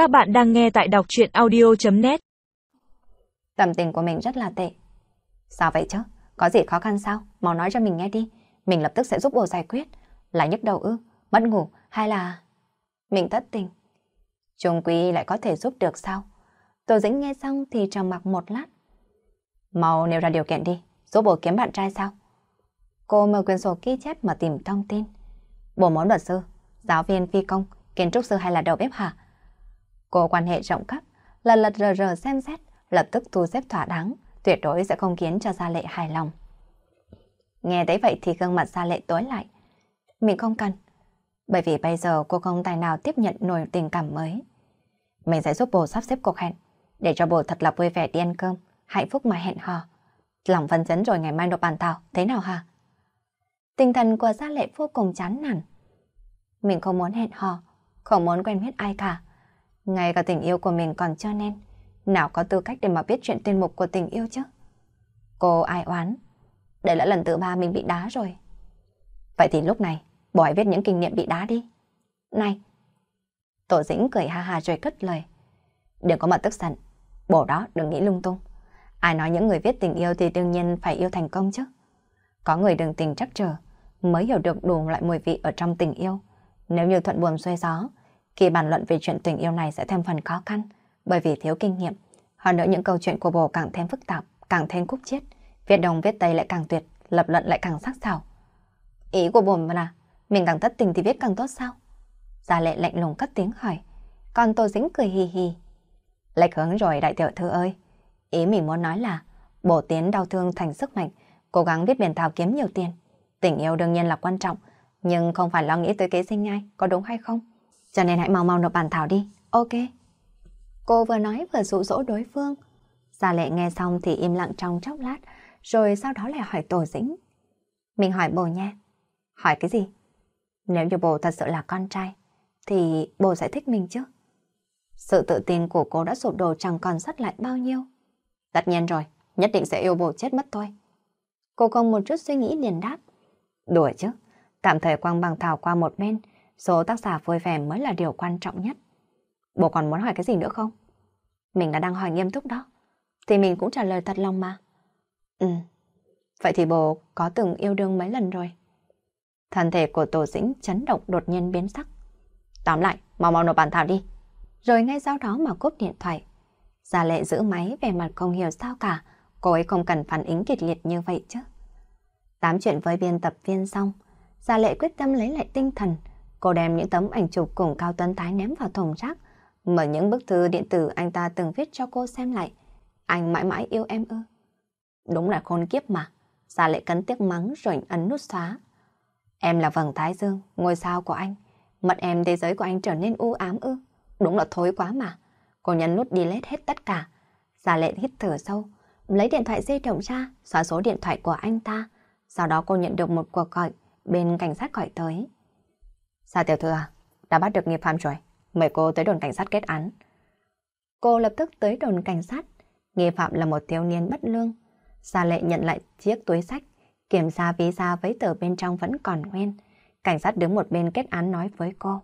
Các bạn đang nghe tại đọc chuyện audio.net Tâm tình của mình rất là tệ. Sao vậy chứ? Có gì khó khăn sao? Mau nói cho mình nghe đi. Mình lập tức sẽ giúp bồ giải quyết. Là nhức đầu ư? Mất ngủ? Hay là... Mình thất tình. Trung Quý lại có thể giúp được sao? Tô Dĩnh nghe xong thì trầm mặc một lát. Mau nêu ra điều kiện đi. Giúp bồ kiếm bạn trai sao? Cô mở quyển sổ ghi chép mà tìm thông tin. Bồ muốn luật sư, giáo viên phi công, kiến trúc sư hay là đầu bếp hả? Cô quan hệ rộng khắp, lần lật rờ rờ xem xét, lập tức thu xếp thỏa đáng, tuyệt đối sẽ không khiến cho Gia Lệ hài lòng. Nghe thấy vậy thì gương mặt Gia Lệ tối lại. Mình không cần, bởi vì bây giờ cô không tài nào tiếp nhận nổi tình cảm mới. Mình sẽ giúp bồ sắp xếp cuộc hẹn, để cho bồ thật là vui vẻ đi ăn cơm, hạnh phúc mà hẹn hò. Lòng phân chấn rồi ngày mai nộp bàn thảo, thế nào hả? Tinh thần của Gia Lệ vô cùng chán nản. Mình không muốn hẹn hò, không muốn quen biết ai cả. Ngay cả tình yêu của mình còn cho nên, nào có tư cách để mà biết chuyện tuyên mục của tình yêu chứ? Cô ai oán? Đây là lần thứ ba mình bị đá rồi. Vậy thì lúc này, bỏ viết những kinh nghiệm bị đá đi. Này! Tổ dĩnh cười ha ha rồi cất lời. Đừng có mà tức giận. Bổ đó đừng nghĩ lung tung. Ai nói những người viết tình yêu thì đương nhiên phải yêu thành công chứ. Có người đừng tình chắc chờ, mới hiểu được đủ loại mùi vị ở trong tình yêu. Nếu như thuận buồm xuôi gió, khi bàn luận về chuyện tình yêu này sẽ thêm phần khó khăn, bởi vì thiếu kinh nghiệm. Hơn nữa những câu chuyện của bồ càng thêm phức tạp, càng thêm khúc chiết. Viết đồng viết tây lại càng tuyệt, lập luận lại càng sắc sảo. Ý của bồ là, mình càng thất tình thì viết càng tốt sao? Gia lệ lạnh lùng cất tiếng hỏi. Còn Tô dính cười hì hì. Lệch hướng rồi đại tiểu thư ơi. Ý mình muốn nói là, bổ tiến đau thương thành sức mạnh, cố gắng viết biển thảo kiếm nhiều tiền. Tình yêu đương nhiên là quan trọng, nhưng không phải lo nghĩ tới kế sinh nhai, có đúng hay không? Cho nên hãy mau mau nộp bản thảo đi, ok. Cô vừa nói vừa dụ dỗ đối phương. Gia lệ nghe xong thì im lặng trong chốc lát, rồi sau đó lại hỏi tổ dĩnh. Mình hỏi bồ nha. Hỏi cái gì? Nếu như bồ thật sự là con trai, thì bồ sẽ thích mình chứ? Sự tự tin của cô đã sụp đổ chẳng còn sắt lại bao nhiêu. Tất nhiên rồi, nhất định sẽ yêu bồ chết mất thôi. Cô không một chút suy nghĩ liền đáp. Đùa chứ, tạm thời quăng bằng thảo qua một bên, số tác giả vui vẻ mới là điều quan trọng nhất. Bố còn muốn hỏi cái gì nữa không? Mình đã đang hỏi nghiêm túc đó. Thì mình cũng trả lời thật lòng mà. Ừ, vậy thì bố có từng yêu đương mấy lần rồi? Thân thể của Tổ Dĩnh chấn động đột nhiên biến sắc. Tóm lại, mau mau nộp bản thảo đi. Rồi ngay sau đó mà cúp điện thoại. Gia lệ giữ máy về mặt không hiểu sao cả. Cô ấy không cần phản ứng kịch liệt như vậy chứ. Tám chuyện với biên tập viên xong, Gia Lệ quyết tâm lấy lại tinh thần. Cô đem những tấm ảnh chụp cùng Cao Tuấn Thái ném vào thùng rác, mở những bức thư điện tử anh ta từng viết cho cô xem lại. Anh mãi mãi yêu em ư. Đúng là khôn kiếp mà. Gia Lệ cấn tiếc mắng rồi ấn nút xóa. Em là vầng thái dương, ngôi sao của anh. Mặt em thế giới của anh trở nên u ám ư. Đúng là thối quá mà. Cô nhấn nút delete hết tất cả. Gia Lệ hít thở sâu, lấy điện thoại di động ra, xóa số điện thoại của anh ta. Sau đó cô nhận được một cuộc gọi bên cảnh sát gọi tới. Sa tiểu thư à, đã bắt được nghi phạm rồi. Mời cô tới đồn cảnh sát kết án. Cô lập tức tới đồn cảnh sát. Nghi phạm là một thiếu niên bất lương. Sa lệ nhận lại chiếc túi sách, kiểm tra ví ra với tờ bên trong vẫn còn nguyên. Cảnh sát đứng một bên kết án nói với cô.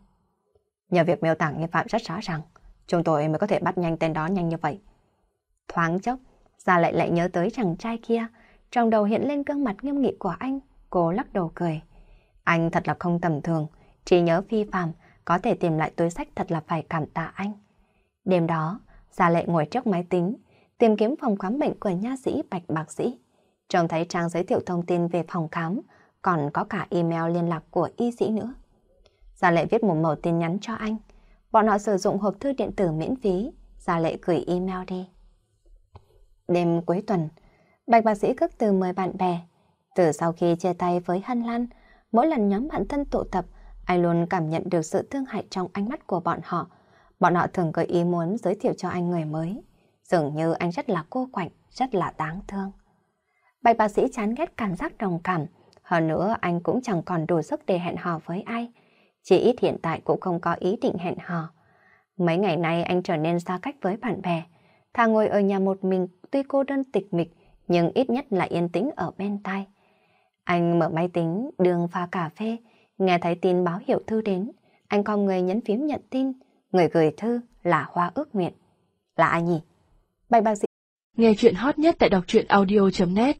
Nhờ việc miêu tả nghi phạm rất rõ ràng, chúng tôi mới có thể bắt nhanh tên đó nhanh như vậy. Thoáng chốc, Gia lệ lại nhớ tới chàng trai kia, trong đầu hiện lên gương mặt nghiêm nghị của anh, cô lắc đầu cười. Anh thật là không tầm thường, chỉ nhớ phi phàm, có thể tìm lại túi sách thật là phải cảm tạ anh. Đêm đó, Gia Lệ ngồi trước máy tính, tìm kiếm phòng khám bệnh của nha sĩ Bạch Bác Sĩ. Trông thấy trang giới thiệu thông tin về phòng khám, còn có cả email liên lạc của y sĩ nữa. Gia Lệ viết một mẫu tin nhắn cho anh. Bọn họ sử dụng hộp thư điện tử miễn phí. Gia Lệ gửi email đi. Đêm cuối tuần, Bạch bác sĩ cất từ mời bạn bè. Từ sau khi chia tay với Hân Lan, mỗi lần nhóm bạn thân tụ tập, anh luôn cảm nhận được sự thương hại trong ánh mắt của bọn họ. Bọn họ thường có ý muốn giới thiệu cho anh người mới. Dường như anh rất là cô quạnh, rất là đáng thương. Bạch bác sĩ chán ghét cảm giác đồng cảm. Hơn nữa anh cũng chẳng còn đủ sức để hẹn hò với ai. Chỉ ít hiện tại cũng không có ý định hẹn hò. Mấy ngày nay anh trở nên xa cách với bạn bè. Thà ngồi ở nhà một mình tuy cô đơn tịch mịch, nhưng ít nhất là yên tĩnh ở bên tai. Anh mở máy tính, đường pha cà phê, nghe thấy tin báo hiệu thư đến. Anh con người nhấn phím nhận tin, người gửi thư là hoa ước nguyện. Là ai nhỉ? Bạch bác sĩ. Nghe chuyện hot nhất tại đọc truyện audio.net